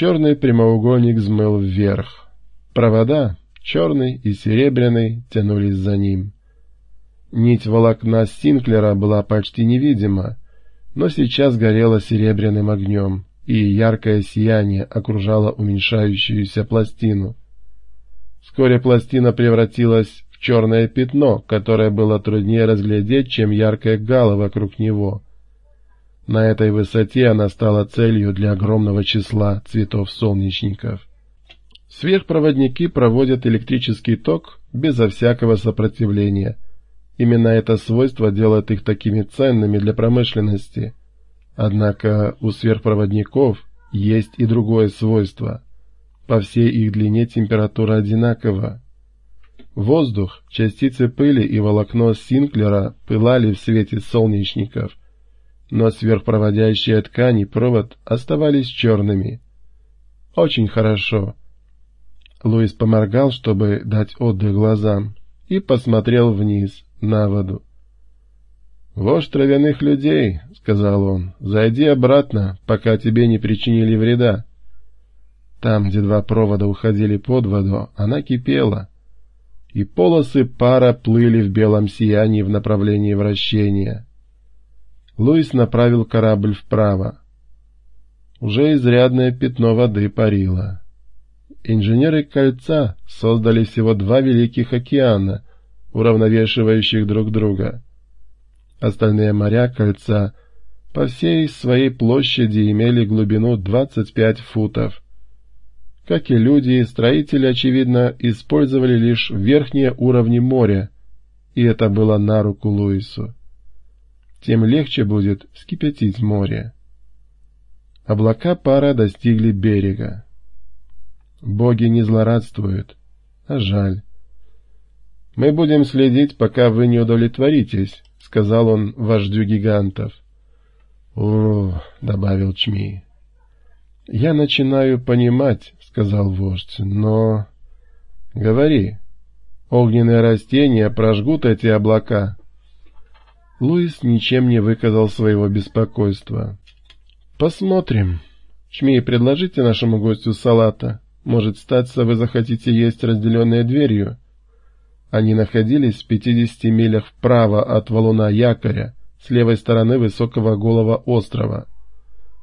Черный прямоугольник взмыл вверх. Провода, черный и серебряный, тянулись за ним. Нить волокна Синклера была почти невидима, но сейчас горела серебряным огнем, и яркое сияние окружало уменьшающуюся пластину. Вскоре пластина превратилась в черное пятно, которое было труднее разглядеть, чем яркая гала вокруг него. На этой высоте она стала целью для огромного числа цветов-солнечников. Сверхпроводники проводят электрический ток безо всякого сопротивления — Именно это свойство делает их такими ценными для промышленности. Однако у сверхпроводников есть и другое свойство. По всей их длине температура одинакова. Воздух, частицы пыли и волокно Синклера пылали в свете солнечников, но сверхпроводящие ткани провод оставались черными. Очень хорошо. Луис поморгал, чтобы дать отдых глазам, и посмотрел вниз на воду. «Вождь травяных людей», — сказал он, — «зайди обратно, пока тебе не причинили вреда». Там, где два провода уходили под воду, она кипела, и полосы пара плыли в белом сиянии в направлении вращения. Луис направил корабль вправо. Уже изрядное пятно воды парило. Инженеры кольца создали всего два великих океана — уравновешивающих друг друга. Остальные моря кольца по всей своей площади имели глубину 25 футов. Как и люди, строители, очевидно, использовали лишь верхние уровни моря, и это было на руку Луису. Тем легче будет вскипятить море. Облака пара достигли берега. Боги не злорадствуют, а жаль. «Мы будем следить, пока вы не удовлетворитесь», — сказал он вождю гигантов. «О», — добавил Чми. «Я начинаю понимать», — сказал вождь, — «но...» «Говори. Огненные растения прожгут эти облака». Луис ничем не выказал своего беспокойства. «Посмотрим. Чми, предложите нашему гостю салата. Может, статься, вы захотите есть разделенные дверью?» Они находились в 50 милях вправо от валуна якоря, с левой стороны высокого голого острова.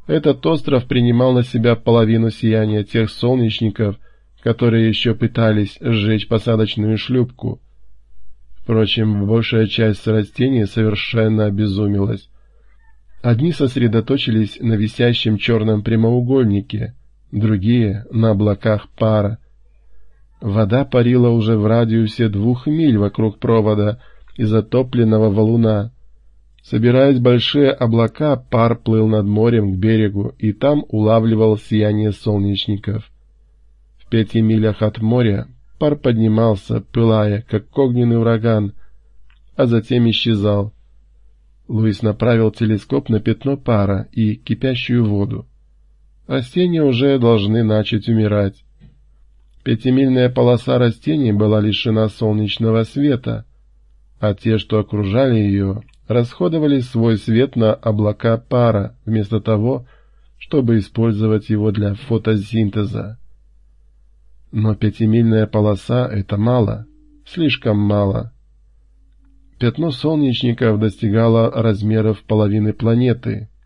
Этот остров принимал на себя половину сияния тех солнечников, которые еще пытались сжечь посадочную шлюпку. Впрочем, большая часть растений совершенно обезумелась. Одни сосредоточились на висящем черном прямоугольнике, другие — на облаках пара, Вода парила уже в радиусе двух миль вокруг провода и затопленного валуна. Собираясь большие облака, пар плыл над морем к берегу и там улавливал сияние солнечников. В пяти милях от моря пар поднимался, пылая, как огненный ураган, а затем исчезал. Луис направил телескоп на пятно пара и кипящую воду. Растения уже должны начать умирать. Пятимильная полоса растений была лишена солнечного света, а те, что окружали ее, расходовали свой свет на облака пара, вместо того, чтобы использовать его для фотосинтеза. Но пятимильная полоса — это мало, слишком мало. Пятно солнечников достигало размеров половины планеты —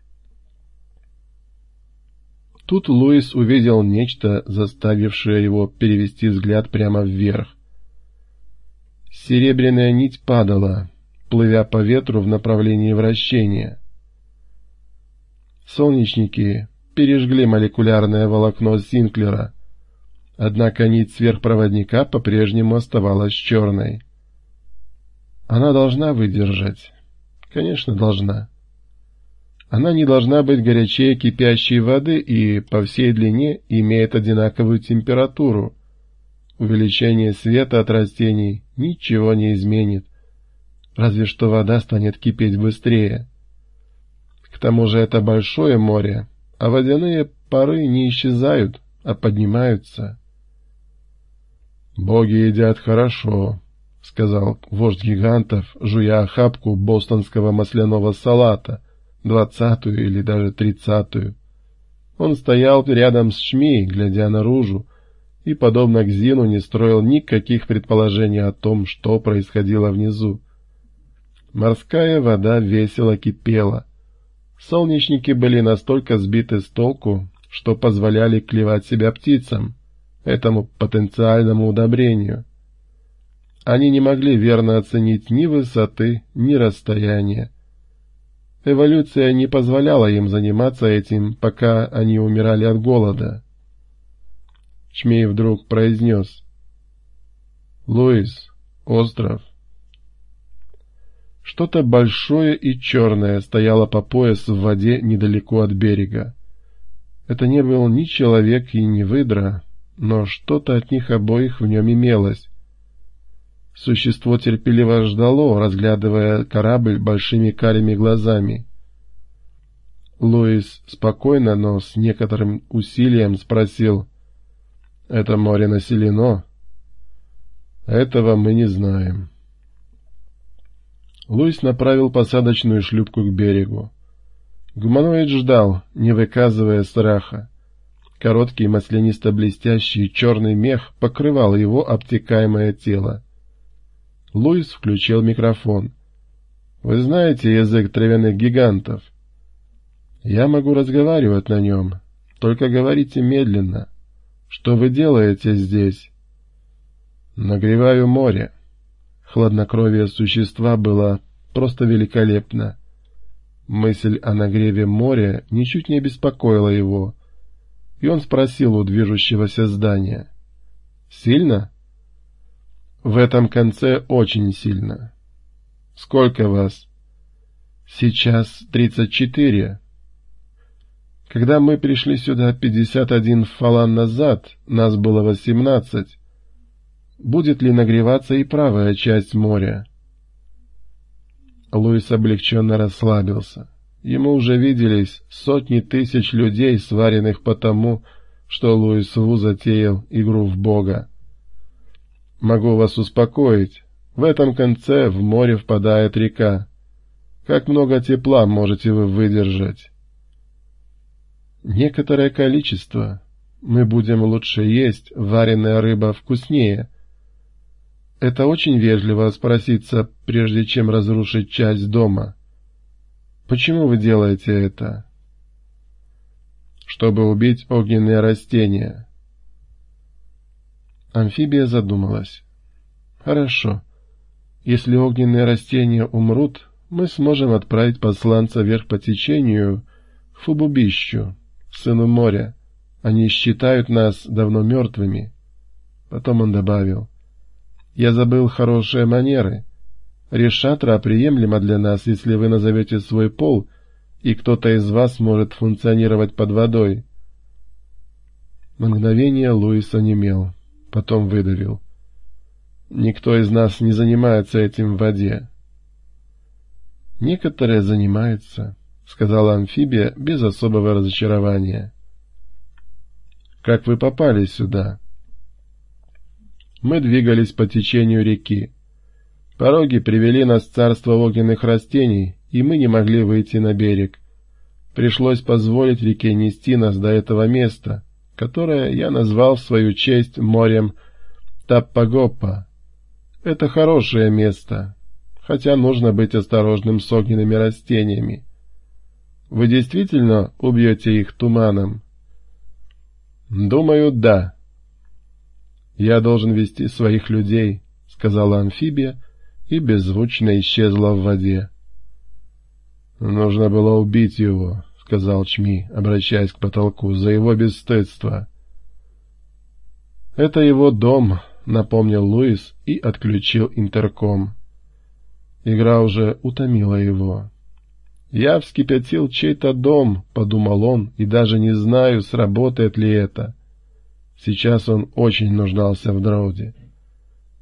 Тут Луис увидел нечто, заставившее его перевести взгляд прямо вверх. Серебряная нить падала, плывя по ветру в направлении вращения. Солнечники пережгли молекулярное волокно Синклера, однако нить сверхпроводника по-прежнему оставалась черной. Она должна выдержать. Конечно, должна. Она не должна быть горячее кипящей воды и по всей длине имеет одинаковую температуру. Увеличение света от растений ничего не изменит, разве что вода станет кипеть быстрее. К тому же это большое море, а водяные пары не исчезают, а поднимаются. «Боги едят хорошо», — сказал вождь гигантов, жуя охапку бостонского масляного салата — двадцатую или даже тридцатую. Он стоял рядом с Шми, глядя наружу, и, подобно Гзину, не строил никаких предположений о том, что происходило внизу. Морская вода весело кипела. Солнечники были настолько сбиты с толку, что позволяли клевать себя птицам, этому потенциальному удобрению. Они не могли верно оценить ни высоты, ни расстояния. Эволюция не позволяла им заниматься этим, пока они умирали от голода. Чмей вдруг произнес. «Луис, остров». Что-то большое и черное стояло по пояс в воде недалеко от берега. Это не был ни человек и ни выдра, но что-то от них обоих в нем имелось. Существо терпеливо ждало, разглядывая корабль большими карими глазами. Луис спокойно, но с некоторым усилием спросил, «Это море населено?» «Этого мы не знаем». Луис направил посадочную шлюпку к берегу. Гуманоид ждал, не выказывая страха. Короткий маслянисто-блестящий черный мех покрывал его обтекаемое тело. Луис включил микрофон. «Вы знаете язык травяных гигантов?» «Я могу разговаривать на нем, только говорите медленно. Что вы делаете здесь?» «Нагреваю море». Хладнокровие существа было просто великолепно. Мысль о нагреве моря ничуть не беспокоила его, и он спросил у движущегося здания. «Сильно?» В этом конце очень сильно. Сколько вас? Сейчас тридцать четыре. Когда мы пришли сюда пятьдесят один фалан назад, нас было восемнадцать. Будет ли нагреваться и правая часть моря? Луис облегченно расслабился. Ему уже виделись сотни тысяч людей, сваренных потому, что Луис Ву затеял игру в Бога. Могу вас успокоить. В этом конце в море впадает река. Как много тепла можете вы выдержать? Некоторое количество. Мы будем лучше есть, вареная рыба вкуснее. Это очень вежливо спроситься, прежде чем разрушить часть дома. Почему вы делаете это? Чтобы убить огненные растения. Амфибия задумалась. «Хорошо. Если огненные растения умрут, мы сможем отправить посланца вверх по течению к Фубубищу, сыну моря. Они считают нас давно мертвыми». Потом он добавил. «Я забыл хорошие манеры. Решатра приемлема для нас, если вы назовете свой пол, и кто-то из вас может функционировать под водой». Мгновение Луис онемел потом выдавил. «Никто из нас не занимается этим в воде». «Некоторые занимаются», — сказала амфибия без особого разочарования. «Как вы попали сюда?» Мы двигались по течению реки. Пороги привели нас в царство огненных растений, и мы не могли выйти на берег. Пришлось позволить реке нести нас до этого места, которое я назвал в свою честь морем Таппагоппа. Это хорошее место, хотя нужно быть осторожным с огненными растениями. Вы действительно убьете их туманом? Думаю, да. Я должен вести своих людей, сказала амфибия и беззвучно исчезла в воде. Нужно было убить его, — сказал Чми, обращаясь к потолку, — за его бесстыдство. — Это его дом, — напомнил Луис и отключил интерком. Игра уже утомила его. «Я вскипятил чей-то дом», — подумал он, — «и даже не знаю, сработает ли это». Сейчас он очень нуждался в Драуде.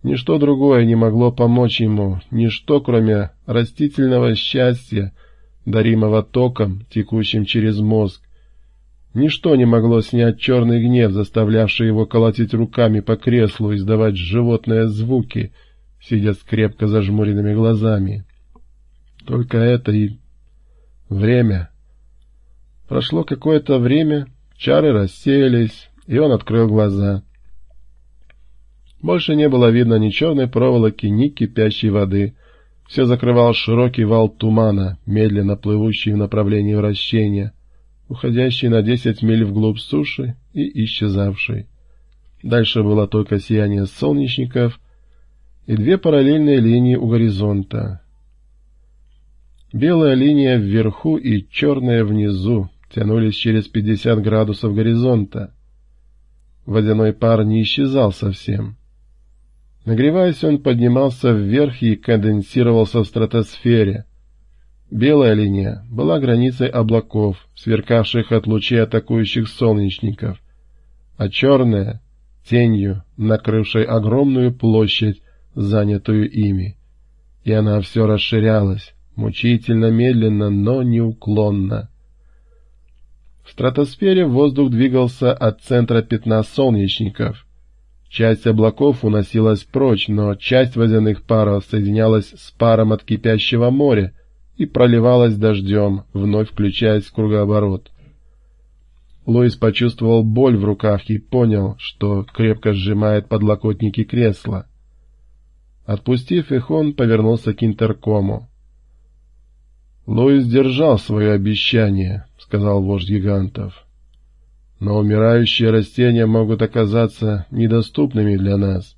Ничто другое не могло помочь ему, ничто, кроме растительного счастья, даримого током, текущим через мозг. Ничто не могло снять черный гнев, заставлявший его колотить руками по креслу, издавать животные звуки, сидя с крепко зажмуренными глазами. Только это и время. Прошло какое-то время, Чары рассеялись, и он открыл глаза. Больше не было видно ни черной проволоки, ни кипящей воды. Все закрывал широкий вал тумана, медленно плывущий в направлении вращения, уходящий на десять миль вглубь суши и исчезавший. Дальше было только сияние солнечников и две параллельные линии у горизонта. Белая линия вверху и черная внизу тянулись через пятьдесят градусов горизонта. Водяной пар не исчезал совсем. Нагреваясь, он поднимался вверх и конденсировался в стратосфере. Белая линия была границей облаков, сверкавших от лучей атакующих солнечников, а черная — тенью, накрывшей огромную площадь, занятую ими. И она все расширялась, мучительно медленно, но неуклонно. В стратосфере воздух двигался от центра пятна солнечников — Часть облаков уносилась прочь, но часть водяных паров соединялась с паром от кипящего моря и проливалась дождем, вновь включаясь в кругооборот. Луис почувствовал боль в руках и понял, что крепко сжимает подлокотники кресла. Отпустив их, он повернулся к интеркому. «Луис держал свое обещание», — сказал вождь гигантов но умирающие растения могут оказаться недоступными для нас.